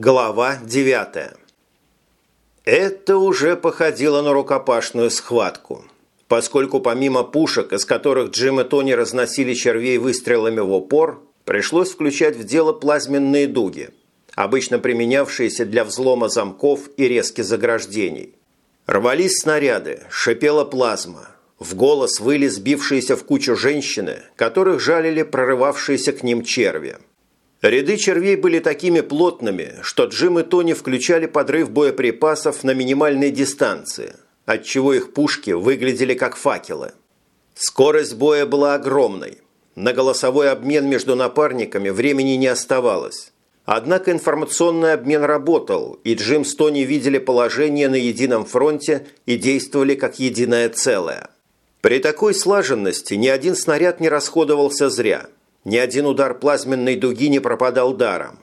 Глава 9 Это уже походило на рукопашную схватку, поскольку помимо пушек, из которых Джим и Тони разносили червей выстрелами в упор, пришлось включать в дело плазменные дуги, обычно применявшиеся для взлома замков и резки заграждений. Рвались снаряды, шипела плазма. В голос выли сбившиеся в кучу женщины, которых жалили прорывавшиеся к ним черви. Ряды червей были такими плотными, что Джим и Тони включали подрыв боеприпасов на минимальной дистанции, отчего их пушки выглядели как факелы. Скорость боя была огромной. На голосовой обмен между напарниками времени не оставалось. Однако информационный обмен работал, и Джим с Тони видели положение на едином фронте и действовали как единое целое. При такой слаженности ни один снаряд не расходовался зря – ни один удар плазменной дуги не пропадал даром.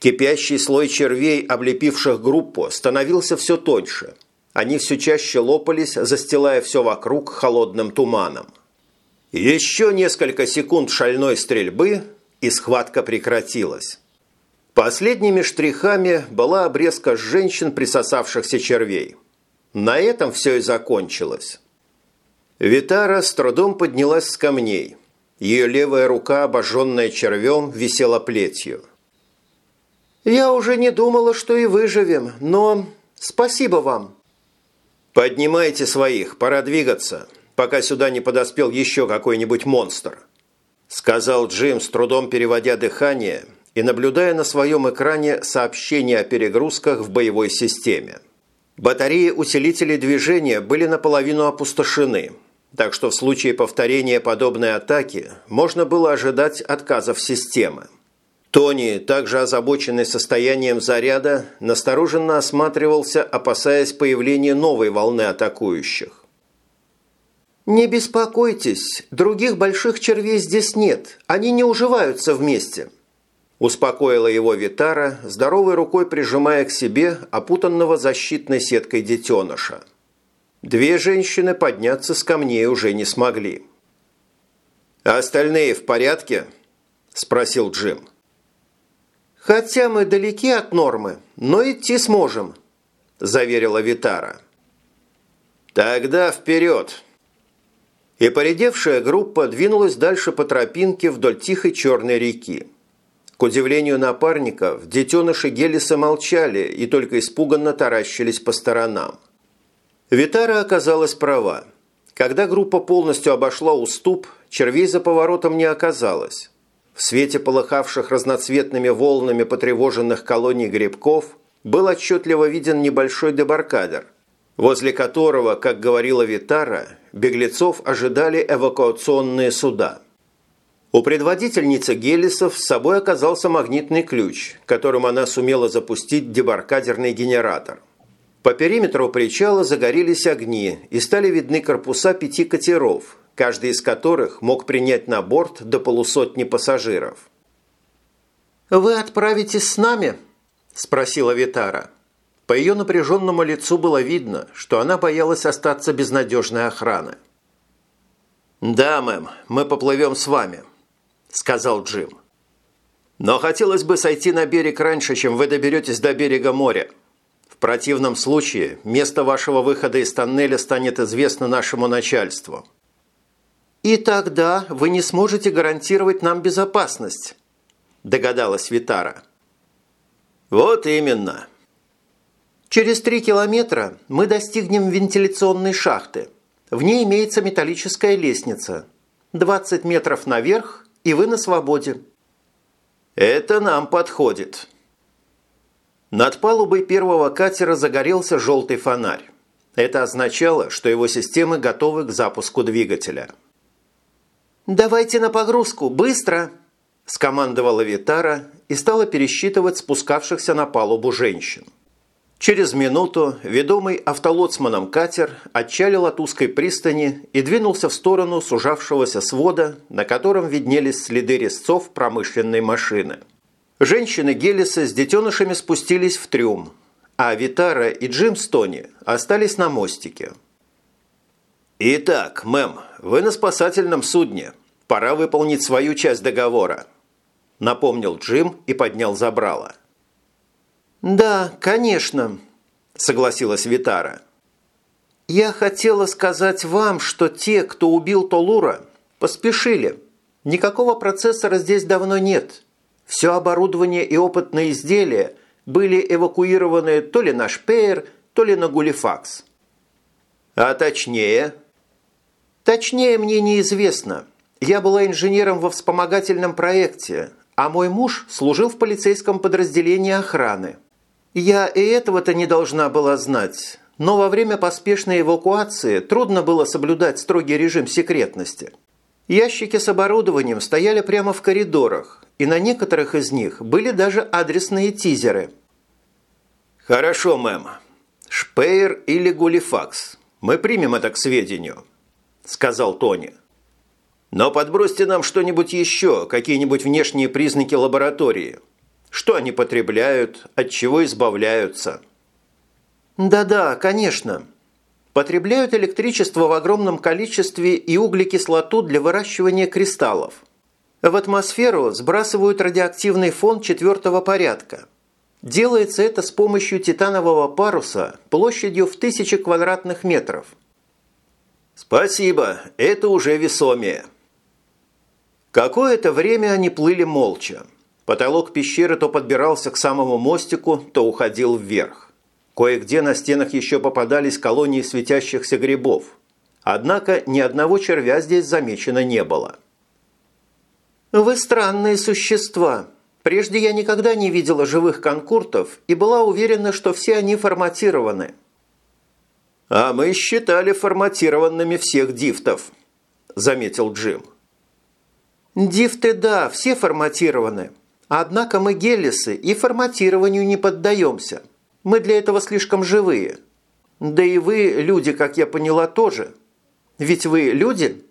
Кипящий слой червей, облепивших группу, становился все тоньше. Они все чаще лопались, застилая все вокруг холодным туманом. Еще несколько секунд шальной стрельбы, и схватка прекратилась. Последними штрихами была обрезка женщин, присосавшихся червей. На этом все и закончилось. Витара с трудом поднялась с камней – ее левая рука, обожженная червем, висела плетью. «Я уже не думала, что и выживем, но спасибо вам». «Поднимайте своих, пора двигаться, пока сюда не подоспел еще какой-нибудь монстр», сказал Джим, с трудом переводя дыхание и наблюдая на своем экране сообщения о перегрузках в боевой системе. Батареи усилителей движения были наполовину опустошены – так что в случае повторения подобной атаки можно было ожидать отказов системы. Тони, также озабоченный состоянием заряда, настороженно осматривался, опасаясь появления новой волны атакующих. «Не беспокойтесь, других больших червей здесь нет, они не уживаются вместе», успокоила его Витара, здоровой рукой прижимая к себе опутанного защитной сеткой детеныша. Две женщины подняться с камней уже не смогли. «А остальные в порядке?» – спросил Джим. «Хотя мы далеки от нормы, но идти сможем», – заверила Витара. «Тогда вперед!» И поредевшая группа двинулась дальше по тропинке вдоль тихой черной реки. К удивлению напарников, детеныши Гелиса молчали и только испуганно таращились по сторонам. Витара оказалась права. Когда группа полностью обошла уступ, червей за поворотом не оказалось. В свете полыхавших разноцветными волнами потревоженных колоний грибков был отчетливо виден небольшой дебаркадер, возле которого, как говорила Витара, беглецов ожидали эвакуационные суда. У предводительницы Гелисов с собой оказался магнитный ключ, которым она сумела запустить дебаркадерный генератор – по периметру причала загорелись огни и стали видны корпуса пяти катеров, каждый из которых мог принять на борт до полусотни пассажиров. «Вы отправитесь с нами?» – спросила Витара. По ее напряженному лицу было видно, что она боялась остаться без надежной охраны. «Да, мэм, мы поплывем с вами», – сказал Джим. «Но хотелось бы сойти на берег раньше, чем вы доберетесь до берега моря. В противном случае место вашего выхода из тоннеля станет известно нашему начальству. И тогда вы не сможете гарантировать нам безопасность, догадалась Витара. Вот именно. Через три километра мы достигнем вентиляционной шахты. В ней имеется металлическая лестница. 20 метров наверх, и вы на свободе. Это нам подходит. Над палубой первого катера загорелся желтый фонарь. Это означало, что его системы готовы к запуску двигателя. «Давайте на погрузку, быстро!» – скомандовала Витара и стала пересчитывать спускавшихся на палубу женщин. Через минуту ведомый автолоцманом катер отчалил от узкой пристани и двинулся в сторону сужавшегося свода, на котором виднелись следы резцов промышленной машины – Женщины Гелиса с детенышами спустились в трюм, а Витара и Джим Стони остались на мостике. «Итак, мэм, вы на спасательном судне. Пора выполнить свою часть договора», напомнил Джим и поднял забрало. «Да, конечно», – согласилась Витара. «Я хотела сказать вам, что те, кто убил Толура, поспешили. Никакого процессора здесь давно нет. Все оборудование и опытные изделия были эвакуированы то ли на Шпеер, то ли на Гулифакс. А точнее? Точнее мне неизвестно. Я была инженером во вспомогательном проекте, а мой муж служил в полицейском подразделении охраны. Я и этого-то не должна была знать, но во время поспешной эвакуации трудно было соблюдать строгий режим секретности. Ящики с оборудованием стояли прямо в коридорах, и на некоторых из них были даже адресные тизеры. «Хорошо, мэм. Шпеер или Гулифакс. Мы примем это к сведению», – сказал Тони. «Но подбросьте нам что-нибудь еще, какие-нибудь внешние признаки лаборатории. Что они потребляют, от чего избавляются». «Да-да, конечно», потребляют электричество в огромном количестве и углекислоту для выращивания кристаллов. В атмосферу сбрасывают радиоактивный фон четвертого порядка. Делается это с помощью титанового паруса площадью в тысячи квадратных метров. Спасибо, это уже весомее. Какое-то время они плыли молча. Потолок пещеры то подбирался к самому мостику, то уходил вверх. Кое-где на стенах еще попадались колонии светящихся грибов. Однако ни одного червя здесь замечено не было. «Вы странные существа. Прежде я никогда не видела живых конкуртов и была уверена, что все они форматированы». «А мы считали форматированными всех дифтов», – заметил Джим. «Дифты, да, все форматированы. Однако мы гелисы и форматированию не поддаемся». Мы для этого слишком живые. Да и вы, люди, как я поняла, тоже. Ведь вы люди?»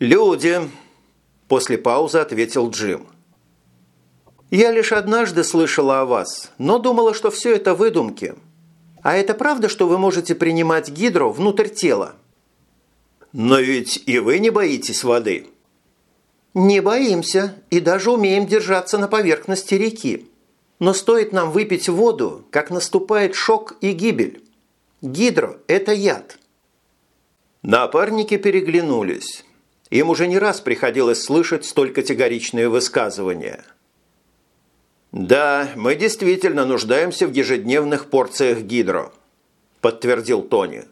«Люди», – после паузы ответил Джим. «Я лишь однажды слышала о вас, но думала, что все это выдумки. А это правда, что вы можете принимать гидро внутрь тела?» «Но ведь и вы не боитесь воды». «Не боимся и даже умеем держаться на поверхности реки. Но стоит нам выпить воду, как наступает шок и гибель. Гидро – это яд. Напарники переглянулись. Им уже не раз приходилось слышать столь категоричные высказывания. «Да, мы действительно нуждаемся в ежедневных порциях гидро», – подтвердил Тони.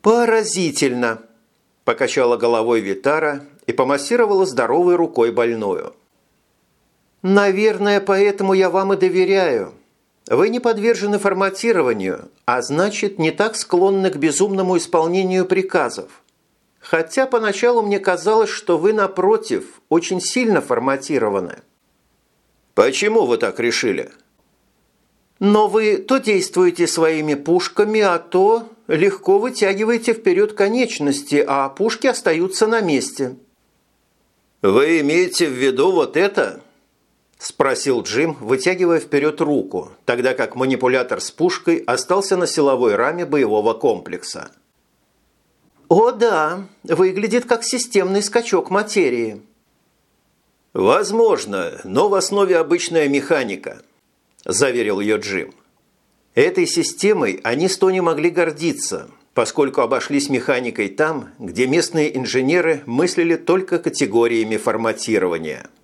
«Поразительно!» – покачала головой Витара и помассировала здоровой рукой больную. «Наверное, поэтому я вам и доверяю. Вы не подвержены форматированию, а значит, не так склонны к безумному исполнению приказов. Хотя поначалу мне казалось, что вы, напротив, очень сильно форматированы». «Почему вы так решили?» «Но вы то действуете своими пушками, а то легко вытягиваете вперед конечности, а пушки остаются на месте». «Вы имеете в виду вот это?» – спросил Джим, вытягивая вперед руку, тогда как манипулятор с пушкой остался на силовой раме боевого комплекса. «О да, выглядит как системный скачок материи». «Возможно, но в основе обычная механика», – заверил ее Джим. Этой системой они с Тони могли гордиться, поскольку обошлись механикой там, где местные инженеры мыслили только категориями форматирования –